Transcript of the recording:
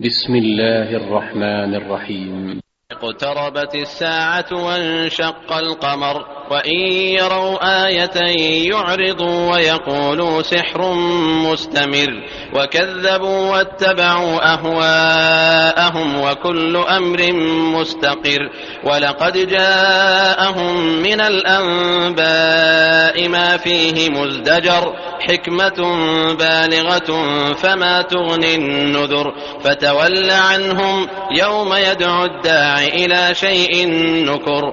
بسم الله الرحمن الرحيم. اقتربت الساعة وانشق القمر. وإن يروا آية يعرضوا ويقولوا سحر مستمر وكذبوا واتبعوا أهواءهم وكل أمر مستقر ولقد جاءهم من الأنباء ما فيه مزدجر حكمة بالغة فما تغني النذر فتول عنهم يوم يدعو الداع إلى شيء نكر